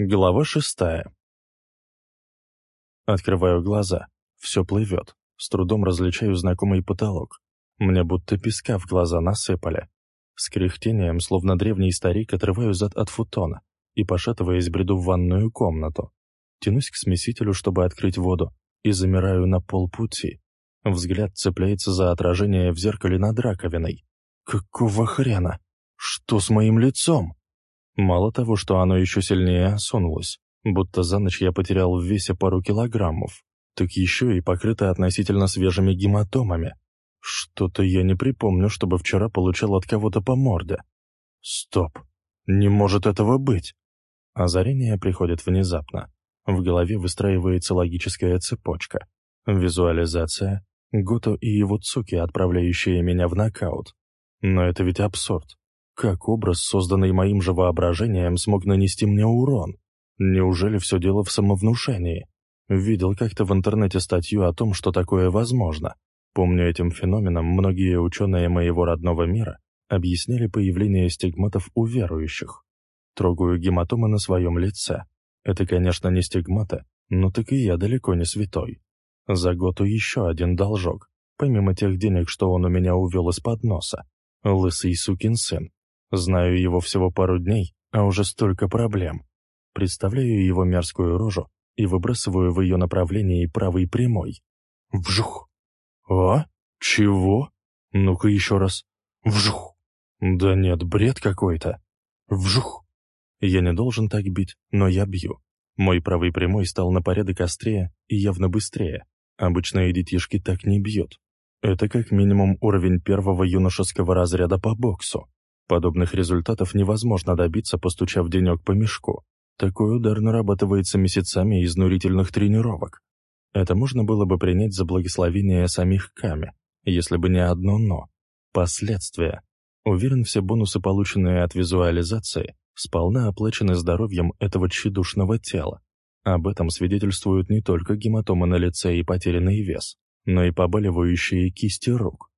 Глава шестая. Открываю глаза. Все плывет. С трудом различаю знакомый потолок. Мне будто песка в глаза насыпали. С кряхтением, словно древний старик, отрываю зад от футона и, пошатываясь, бреду в ванную комнату. Тянусь к смесителю, чтобы открыть воду, и замираю на полпути. Взгляд цепляется за отражение в зеркале над раковиной. Какого хрена? Что с моим лицом? Мало того, что оно еще сильнее осунулось, будто за ночь я потерял в весе пару килограммов, так еще и покрыто относительно свежими гематомами. Что-то я не припомню, чтобы вчера получал от кого-то по морде. Стоп, не может этого быть. Озарение приходит внезапно. В голове выстраивается логическая цепочка. Визуализация, Гото и его цуки, отправляющие меня в нокаут. Но это ведь абсурд. Как образ, созданный моим же воображением, смог нанести мне урон? Неужели все дело в самовнушении? Видел как-то в интернете статью о том, что такое возможно. Помню, этим феноменом многие ученые моего родного мира объяснили появление стигматов у верующих. Трогаю гематомы на своем лице. Это, конечно, не стигматы, но так и я далеко не святой. За год еще один должок, помимо тех денег, что он у меня увел из-под носа. Лысый сукин сын. Знаю его всего пару дней, а уже столько проблем. Представляю его мерзкую рожу и выбрасываю в ее направлении правый прямой. Вжух! А? Чего? Ну-ка еще раз. Вжух! Да нет, бред какой-то. Вжух! Я не должен так бить, но я бью. Мой правый прямой стал на порядок острее и явно быстрее. Обычные детишки так не бьют. Это как минимум уровень первого юношеского разряда по боксу. Подобных результатов невозможно добиться, постучав денек по мешку. Такой удар нарабатывается месяцами изнурительных тренировок. Это можно было бы принять за благословение самих Ками, если бы не одно «но». Последствия. Уверен, все бонусы, полученные от визуализации, сполна оплачены здоровьем этого тщедушного тела. Об этом свидетельствуют не только гематомы на лице и потерянный вес, но и побаливающие кисти рук.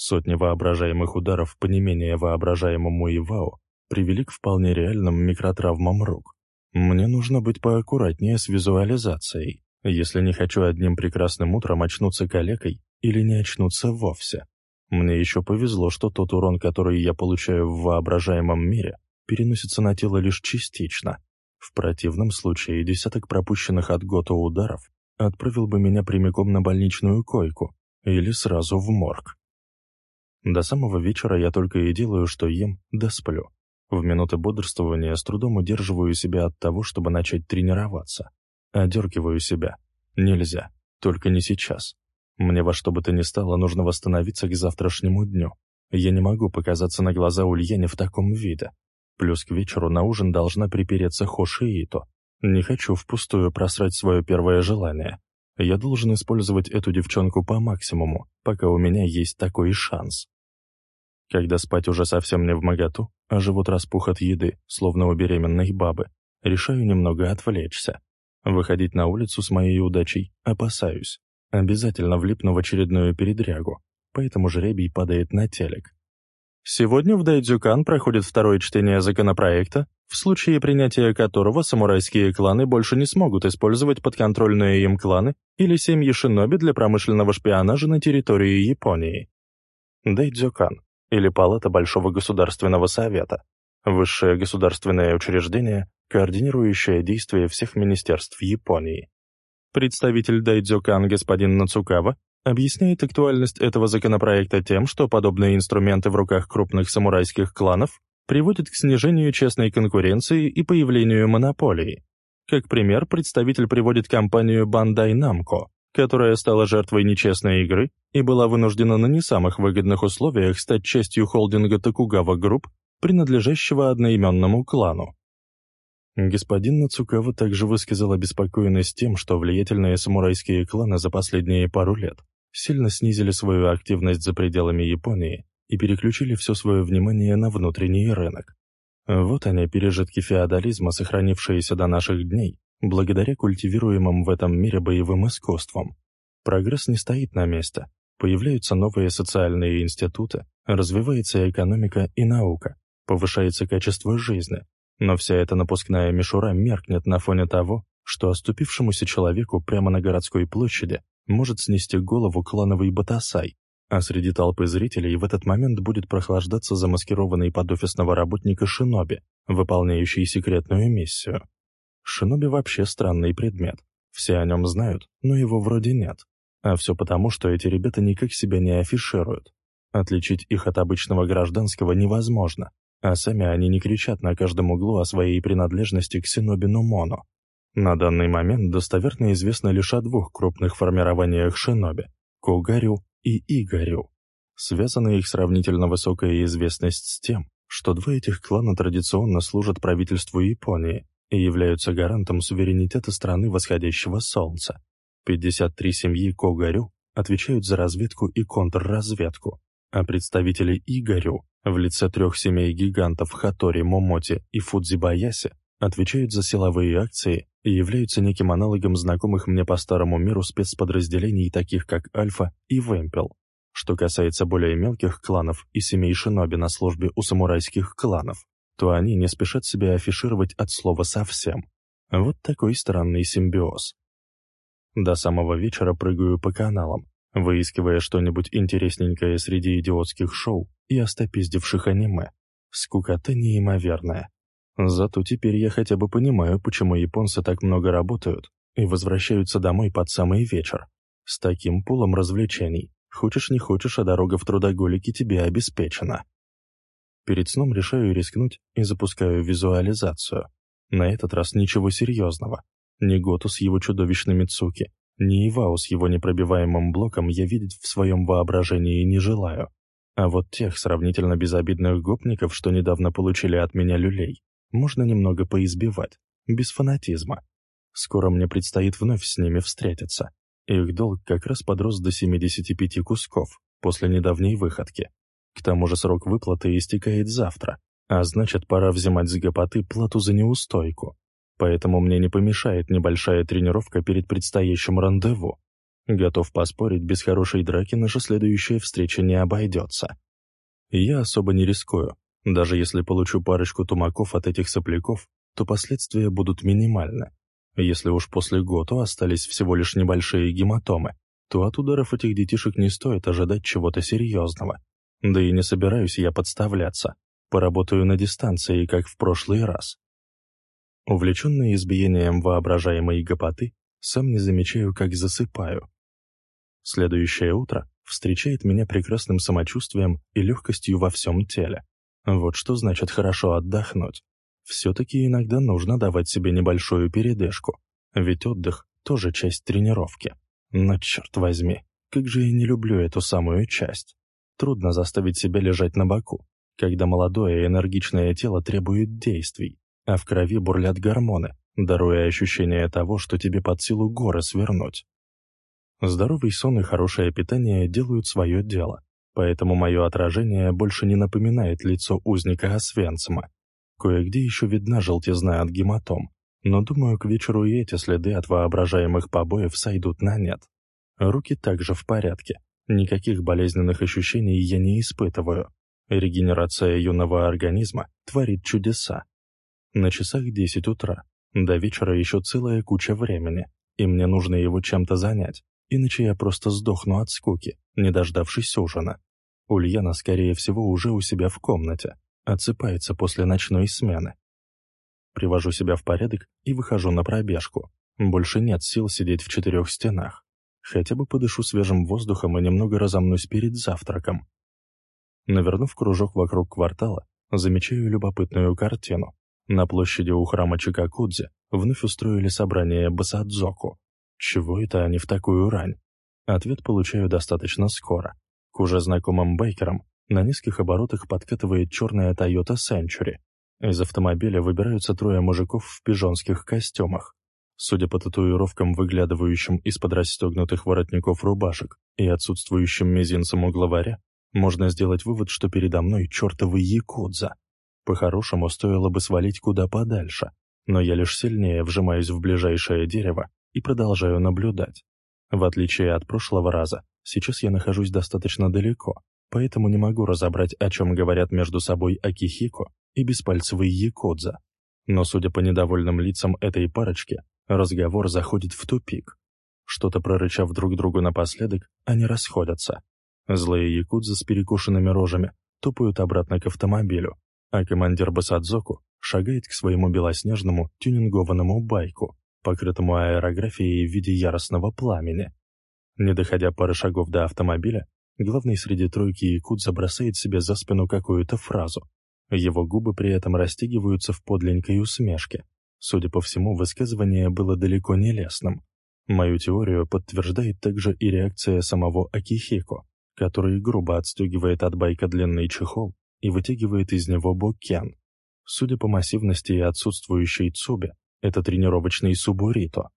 Сотни воображаемых ударов по не менее воображаемому Ивао привели к вполне реальным микротравмам рук. Мне нужно быть поаккуратнее с визуализацией, если не хочу одним прекрасным утром очнуться калекой или не очнуться вовсе. Мне еще повезло, что тот урон, который я получаю в воображаемом мире, переносится на тело лишь частично. В противном случае десяток пропущенных от Гото ударов отправил бы меня прямиком на больничную койку или сразу в морг. До самого вечера я только и делаю, что ем да сплю. В минуты бодрствования с трудом удерживаю себя от того, чтобы начать тренироваться. Одергиваю себя. Нельзя. Только не сейчас. Мне во что бы то ни стало нужно восстановиться к завтрашнему дню. Я не могу показаться на глаза Ульяне в таком виде. Плюс к вечеру на ужин должна припереться Хоши Ито. Не хочу впустую просрать свое первое желание. Я должен использовать эту девчонку по максимуму, пока у меня есть такой шанс. Когда спать уже совсем не в моготу, а живот распух от еды, словно у беременной бабы, решаю немного отвлечься. Выходить на улицу с моей удачей опасаюсь. Обязательно влипну в очередную передрягу, поэтому жребий падает на телек. Сегодня в Дайдзюкан проходит второе чтение законопроекта, в случае принятия которого самурайские кланы больше не смогут использовать подконтрольные им кланы или семьи шиноби для промышленного шпионажа на территории Японии. Дайдзюкан, или Палата Большого Государственного Совета, высшее государственное учреждение, координирующее действия всех министерств Японии. Представитель Дайдзюкан господин Нацукава объясняет актуальность этого законопроекта тем, что подобные инструменты в руках крупных самурайских кланов приводит к снижению честной конкуренции и появлению монополии. Как пример, представитель приводит компанию Bandai Namco, которая стала жертвой нечестной игры и была вынуждена на не самых выгодных условиях стать частью холдинга Токугава Групп, принадлежащего одноименному клану. Господин Нацукава также высказал обеспокоенность тем, что влиятельные самурайские кланы за последние пару лет сильно снизили свою активность за пределами Японии и переключили все свое внимание на внутренний рынок. Вот они, пережитки феодализма, сохранившиеся до наших дней, благодаря культивируемым в этом мире боевым искусствам. Прогресс не стоит на месте. Появляются новые социальные институты, развивается экономика и наука, повышается качество жизни, Но вся эта напускная мишура меркнет на фоне того, что оступившемуся человеку прямо на городской площади может снести голову клановый батасай, а среди толпы зрителей в этот момент будет прохлаждаться замаскированный под офисного работника шиноби, выполняющий секретную миссию. Шиноби вообще странный предмет. Все о нем знают, но его вроде нет. А все потому, что эти ребята никак себя не афишируют. Отличить их от обычного гражданского невозможно, а сами они не кричат на каждом углу о своей принадлежности к Синобину Моно. На данный момент достоверно известно лишь о двух крупных формированиях шиноби – Кугарю и Игорю. Связана их сравнительно высокая известность с тем, что два этих клана традиционно служат правительству Японии и являются гарантом суверенитета страны восходящего солнца. 53 семьи Когарю отвечают за разведку и контрразведку, а представители Игорю в лице трех семей гигантов Хатори, Момоти и Фудзибаяси отвечают за силовые акции и являются неким аналогом знакомых мне по старому миру спецподразделений, таких как Альфа и Вемпел. Что касается более мелких кланов и семей шиноби на службе у самурайских кланов, то они не спешат себя афишировать от слова совсем. Вот такой странный симбиоз. До самого вечера прыгаю по каналам, выискивая что-нибудь интересненькое среди идиотских шоу и остопиздивших аниме. Скукота неимоверная. Зато теперь я хотя бы понимаю, почему японцы так много работают и возвращаются домой под самый вечер. С таким пулом развлечений. Хочешь не хочешь, а дорога в трудоголике тебе обеспечена. Перед сном решаю рискнуть и запускаю визуализацию. На этот раз ничего серьезного. Ни Готу с его чудовищными цуки, ни Ивау с его непробиваемым блоком я видеть в своем воображении не желаю. А вот тех сравнительно безобидных гопников, что недавно получили от меня люлей, можно немного поизбивать, без фанатизма. Скоро мне предстоит вновь с ними встретиться. Их долг как раз подрос до 75 кусков после недавней выходки. К тому же срок выплаты истекает завтра, а значит, пора взимать с гопоты плату за неустойку. Поэтому мне не помешает небольшая тренировка перед предстоящим рандеву. Готов поспорить, без хорошей драки наша следующая встреча не обойдется. Я особо не рискую, даже если получу парочку тумаков от этих сопляков, то последствия будут минимальны. Если уж после ГОТО остались всего лишь небольшие гематомы, то от ударов этих детишек не стоит ожидать чего-то серьезного. Да и не собираюсь я подставляться. Поработаю на дистанции, как в прошлый раз. Увлеченный избиением воображаемой гопоты, сам не замечаю, как засыпаю. Следующее утро встречает меня прекрасным самочувствием и легкостью во всем теле. Вот что значит хорошо отдохнуть. Все-таки иногда нужно давать себе небольшую передышку, ведь отдых тоже часть тренировки. Но черт возьми, как же я не люблю эту самую часть. Трудно заставить себя лежать на боку, когда молодое и энергичное тело требует действий, а в крови бурлят гормоны, даруя ощущение того, что тебе под силу горы свернуть. Здоровый сон и хорошее питание делают свое дело, поэтому мое отражение больше не напоминает лицо узника Освенцима. Кое-где еще видна желтизна от гематом, но думаю, к вечеру и эти следы от воображаемых побоев сойдут на нет. Руки также в порядке, никаких болезненных ощущений я не испытываю. Регенерация юного организма творит чудеса. На часах 10 утра, до вечера еще целая куча времени, и мне нужно его чем-то занять, иначе я просто сдохну от скуки, не дождавшись ужина. Ульяна, скорее всего, уже у себя в комнате, отсыпается после ночной смены. Привожу себя в порядок и выхожу на пробежку. Больше нет сил сидеть в четырех стенах. Хотя бы подышу свежим воздухом и немного разомнусь перед завтраком. Навернув кружок вокруг квартала, замечаю любопытную картину. На площади у храма Чикакудзи вновь устроили собрание Басадзоку. Чего это они в такую рань? Ответ получаю достаточно скоро. К уже знакомым байкерам на низких оборотах подкатывает черная Toyota Century. Из автомобиля выбираются трое мужиков в пижонских костюмах. Судя по татуировкам, выглядывающим из-под расстегнутых воротников рубашек и отсутствующим мизинцем у главаря, можно сделать вывод, что передо мной чертовый якудза. По-хорошему, стоило бы свалить куда подальше, но я лишь сильнее вжимаюсь в ближайшее дерево и продолжаю наблюдать. В отличие от прошлого раза, сейчас я нахожусь достаточно далеко, поэтому не могу разобрать, о чем говорят между собой Акихико и беспальцевый Якодза. Но, судя по недовольным лицам этой парочки, разговор заходит в тупик. Что-то прорычав друг другу напоследок, они расходятся. Злые якудзы с перекушенными рожами топают обратно к автомобилю, а командир Басадзоку шагает к своему белоснежному тюнингованному байку, покрытому аэрографией в виде яростного пламени. Не доходя пары шагов до автомобиля, главный среди тройки якудза бросает себе за спину какую-то фразу. Его губы при этом растягиваются в подленькой усмешке. Судя по всему, высказывание было далеко не лестным. Мою теорию подтверждает также и реакция самого Акихико, который грубо отстегивает от байка длинный чехол и вытягивает из него бокен. Судя по массивности и отсутствующей цубе, это тренировочный субурито.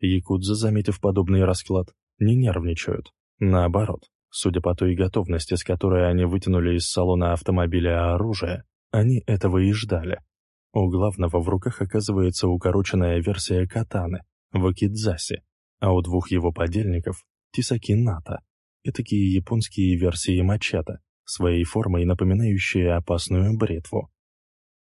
Якудза, заметив подобный расклад, не нервничают. Наоборот, судя по той готовности, с которой они вытянули из салона автомобиля оружие, они этого и ждали. У главного в руках оказывается укороченная версия катаны, вакидзаси, а у двух его подельников — тисаки ната, такие японские версии мачете, своей формой напоминающие опасную бритву.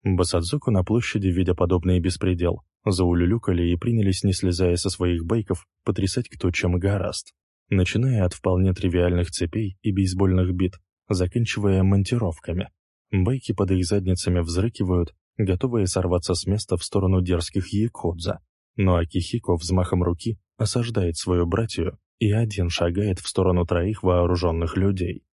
Басадзуку на площади, видя подобный беспредел, заулюлюкали и принялись, не слезая со своих байков, потрясать кто чем гораст, начиная от вполне тривиальных цепей и бейсбольных бит, заканчивая монтировками. Байки под их задницами взрыкивают, готовые сорваться с места в сторону дерзких якудза. Но Акихико взмахом руки осаждает свою братью и один шагает в сторону троих вооруженных людей.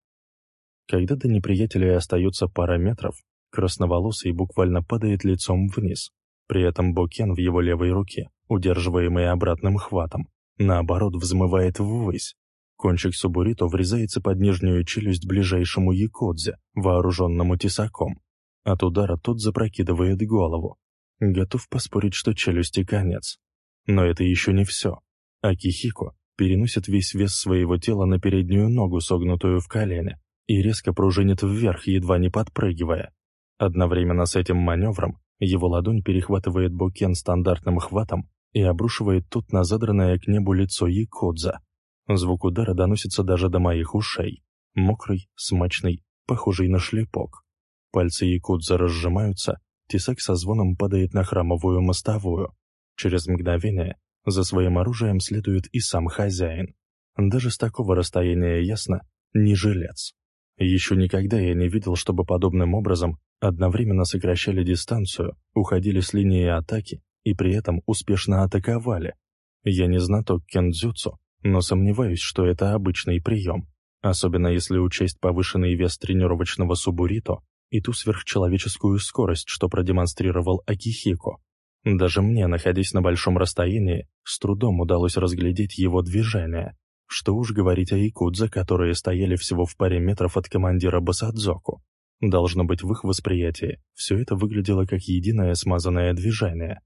Когда до неприятелей остается пара метров, красноволосый буквально падает лицом вниз. При этом Бокен в его левой руке, удерживаемый обратным хватом, наоборот взмывает ввысь. Кончик Субурито врезается под нижнюю челюсть ближайшему якодзе, вооруженному тесаком. От удара тот запрокидывает голову. Готов поспорить, что челюсти конец. Но это еще не все. Акихико переносит весь вес своего тела на переднюю ногу, согнутую в колене, и резко пружинит вверх, едва не подпрыгивая. Одновременно с этим маневром его ладонь перехватывает букен стандартным хватом и обрушивает тут на задранное к небу лицо Якодза. Звук удара доносится даже до моих ушей. Мокрый, смачный, похожий на шлепок. Пальцы Якудза разжимаются, тесак со звоном падает на храмовую мостовую. Через мгновение за своим оружием следует и сам хозяин. Даже с такого расстояния ясно, не жилец. Еще никогда я не видел, чтобы подобным образом одновременно сокращали дистанцию, уходили с линии атаки и при этом успешно атаковали. Я не знаток кендзюцу, но сомневаюсь, что это обычный прием, особенно если учесть повышенный вес тренировочного субурито и ту сверхчеловеческую скорость, что продемонстрировал Акихико. Даже мне, находясь на большом расстоянии, с трудом удалось разглядеть его движение. Что уж говорить о якудзе, которые стояли всего в паре метров от командира Басадзоку. Должно быть, в их восприятии все это выглядело как единое смазанное движение.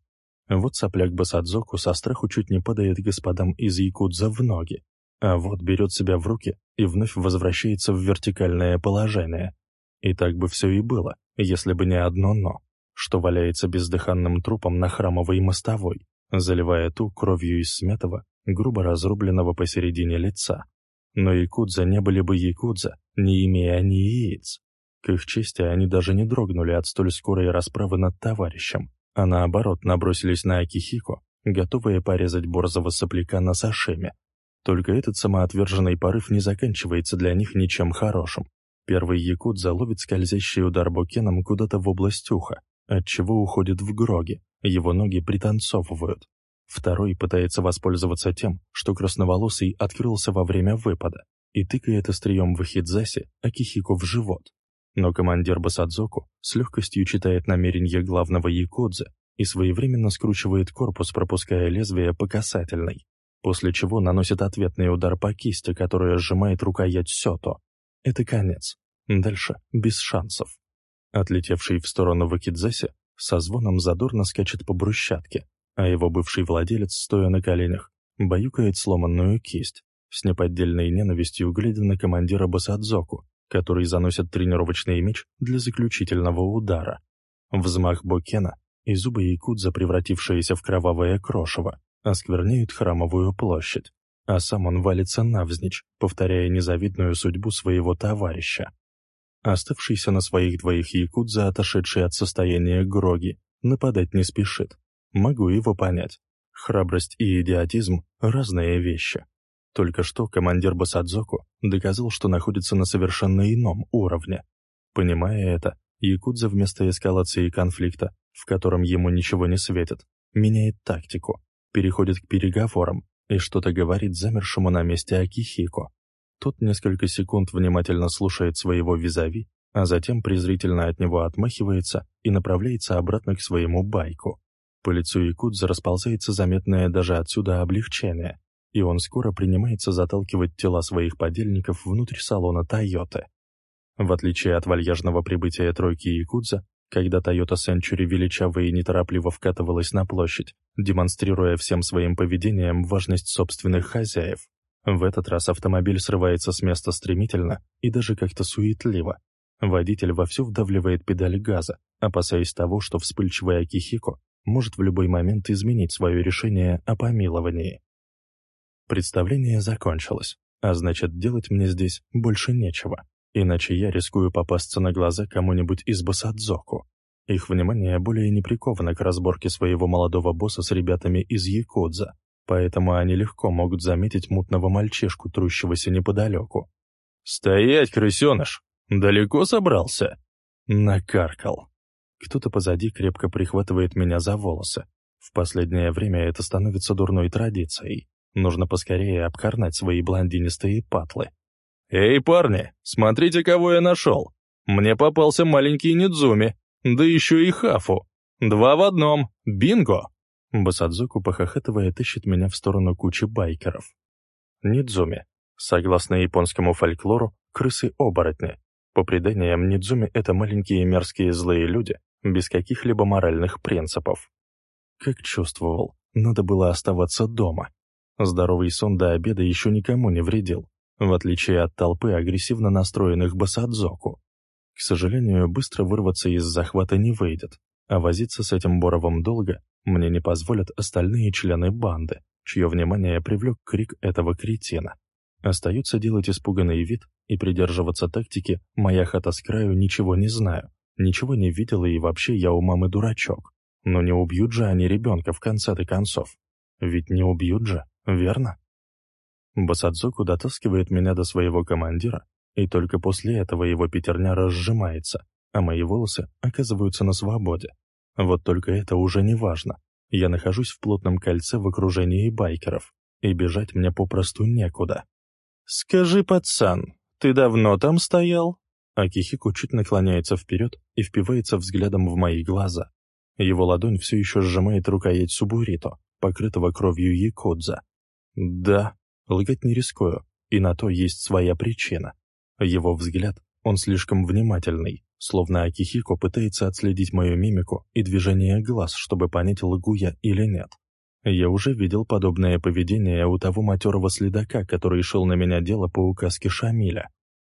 Вот сопляк Басадзоку со страху чуть не падает господам из якудза в ноги, а вот берет себя в руки и вновь возвращается в вертикальное положение. И так бы все и было, если бы не одно «но» что валяется бездыханным трупом на храмовой мостовой, заливая ту кровью из смятого, грубо разрубленного посередине лица. Но якудза не были бы якудза, не имея они яиц. К их чести они даже не дрогнули от столь скорой расправы над товарищем, а наоборот набросились на Акихико, готовые порезать борзого сопляка на сашеме. Только этот самоотверженный порыв не заканчивается для них ничем хорошим. Первый якудза ловит скользящий удар бокеном куда-то в область уха, отчего уходит в гроги, его ноги пританцовывают. Второй пытается воспользоваться тем, что красноволосый открылся во время выпада, и тыкает острием в Хидзасе Акихико в живот. Но командир Басадзоку с легкостью читает намерения главного якодзе и своевременно скручивает корпус, пропуская лезвие по касательной, после чего наносит ответный удар по кисти, которая сжимает рукоять сёто. Это конец. Дальше без шансов. Отлетевший в сторону Вакидзеси со звоном задорно скачет по брусчатке, а его бывший владелец, стоя на коленях, баюкает сломанную кисть, с неподдельной ненавистью глядя на командира Басадзоку, который заносит тренировочный меч для заключительного удара. Взмах Бокена и зубы Якудза, превратившиеся в кровавое крошево, оскверняют храмовую площадь, а сам он валится навзничь, повторяя незавидную судьбу своего товарища. Оставшийся на своих двоих якудза, отошедший от состояния Гроги, нападать не спешит. Могу его понять. Храбрость и идиотизм — разные вещи. Только что командир Басадзоку доказал, что находится на совершенно ином уровне. Понимая это, Якудза вместо эскалации конфликта, в котором ему ничего не светит, меняет тактику, переходит к переговорам и что-то говорит замершему на месте Акихико. Тот несколько секунд внимательно слушает своего визави, а затем презрительно от него отмахивается и направляется обратно к своему байку. По лицу Якудза расползается заметное даже отсюда облегчение, и он скоро принимается заталкивать тела своих подельников внутрь салона «Тойоты». В отличие от вальяжного прибытия тройки Якудза, когда Toyota Century величаво и неторопливо вкатывалась на площадь, демонстрируя всем своим поведением важность собственных хозяев, в этот раз автомобиль срывается с места стремительно и даже как-то суетливо. Водитель вовсю вдавливает педаль газа, опасаясь того, что вспыльчивый Акихико может в любой момент изменить свое решение о помиловании. Представление закончилось, а значит, делать мне здесь больше нечего, иначе я рискую попасться на глаза кому-нибудь из Басадзоку. Их внимание более не приковано к разборке своего молодого босса с ребятами из Якудза, поэтому они легко могут заметить мутного мальчишку, трущегося неподалеку. «Стоять, крысеныш! Далеко собрался?» Накаркал. Кто-то позади крепко прихватывает меня за волосы. В последнее время это становится дурной традицией. Нужно поскорее обкорнать свои блондинистые патлы. «Эй, парни, смотрите, кого я нашел! Мне попался маленький Нидзуми, да еще и Хафу. Два в одном, бинго!» Басадзоку, похохатывая, тащит меня в сторону кучи байкеров. Нидзуми. Согласно японскому фольклору, крысы-оборотни. По преданиям, Нидзуми — это маленькие мерзкие злые люди, без каких-либо моральных принципов. Как чувствовал, надо было оставаться дома. Здоровый сон до обеда еще никому не вредил, в отличие от толпы агрессивно настроенных басадзоку. К сожалению, быстро вырваться из захвата не выйдет, а возиться с этим Боровым долго мне не позволят остальные члены банды, чье внимание привлек крик этого кретина. Остается делать испуганный вид и придерживаться тактики «моя хата с краю, ничего не знаю», Ничего не видела и вообще я у мамы дурачок. Но не убьют же они ребенка в конце-то концов. Ведь не убьют же, верно? Басадзоку дотаскивает меня до своего командира, и только после этого его пятерня разжимается, а мои волосы оказываются на свободе. Вот только это уже не важно. Я нахожусь в плотном кольце в окружении байкеров, и бежать мне попросту некуда. «Скажи, пацан, ты давно там стоял?» Акихико чуть наклоняется вперед и впивается взглядом в мои глаза. Его ладонь все еще сжимает рукоять Субурито, покрытого кровью Якудза. Да, лгать не рискую, и на то есть своя причина. Его взгляд, он слишком внимательный, словно Акихико пытается отследить мою мимику и движение глаз, чтобы понять, лгу я или нет. Я уже видел подобное поведение у того матерого следака, который шел на меня дело по указке Шамиля.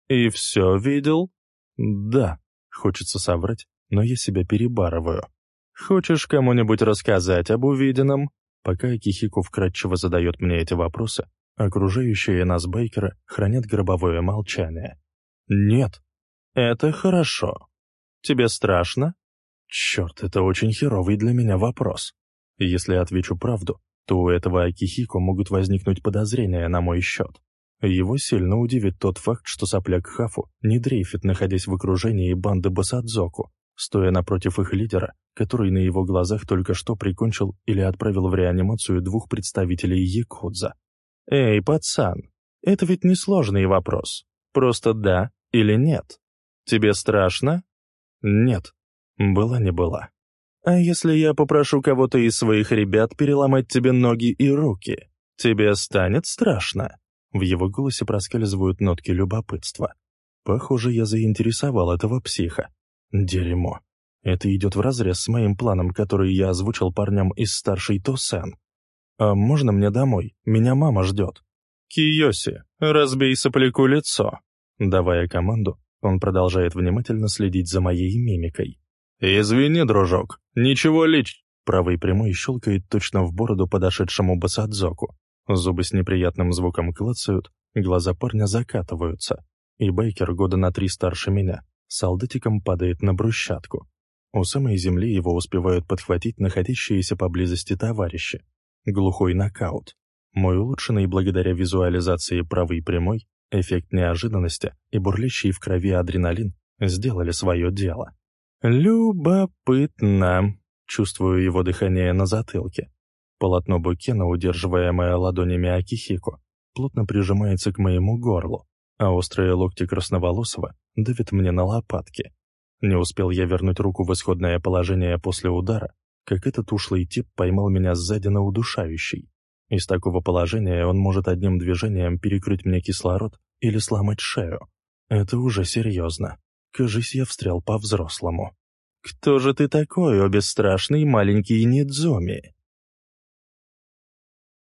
«И все видел?» «Да», — хочется соврать, но я себя перебарываю. «Хочешь кому-нибудь рассказать об увиденном?» Пока Кихико вкратчиво задает мне эти вопросы, окружающие нас Бейкеры хранят гробовое молчание. «Нет». «Это хорошо. Тебе страшно?» «Черт, это очень херовый для меня вопрос. Если я отвечу правду, то у этого Акихико могут возникнуть подозрения на мой счет. Его сильно удивит тот факт, что сопляк Хафу не дрейфит, находясь в окружении банды Басадзоку, стоя напротив их лидера, который на его глазах только что прикончил или отправил в реанимацию двух представителей Якудза. «Эй, пацан, это ведь несложный вопрос. Просто да или нет. Тебе страшно?» «Нет. Была не была». «А если я попрошу кого-то из своих ребят переломать тебе ноги и руки, тебе станет страшно?» В его голосе проскальзывают нотки любопытства. Похоже, я заинтересовал этого психа. Дерьмо. Это идет вразрез с моим планом, который я озвучил парням из старшей Тосен. «А можно мне домой? Меня мама ждет». «Киоси, разбей сопляку лицо». Давая команду, он продолжает внимательно следить за моей мимикой. «Извини, дружок, ничего лич...» Правый прямой щелкает точно в бороду подошедшему Басадзоку. Зубы с неприятным звуком клацают, глаза парня закатываются, и Бейкер года на три старше меня, солдатиком падает на брусчатку. У самой земли его успевают подхватить находящиеся поблизости товарищи. Глухой нокаут. Мой улучшенный благодаря визуализации правый прямой, эффект неожиданности и бурлящий в крови адреналин сделали свое дело. «Любопытно!» Чувствую его дыхание на затылке. Полотно букена, удерживаемое ладонями Акихико, плотно прижимается к моему горлу, а острые локти красноволосого давят мне на лопатки. Не успел я вернуть руку в исходное положение после удара, как этот ушлый тип поймал меня сзади на удушающий. Из такого положения он может одним движением перекрыть мне кислород или сломать шею. Это уже серьезно. Кажись, я встрял по-взрослому. «Кто же ты такой, о бесстрашный маленький Нидзоми?»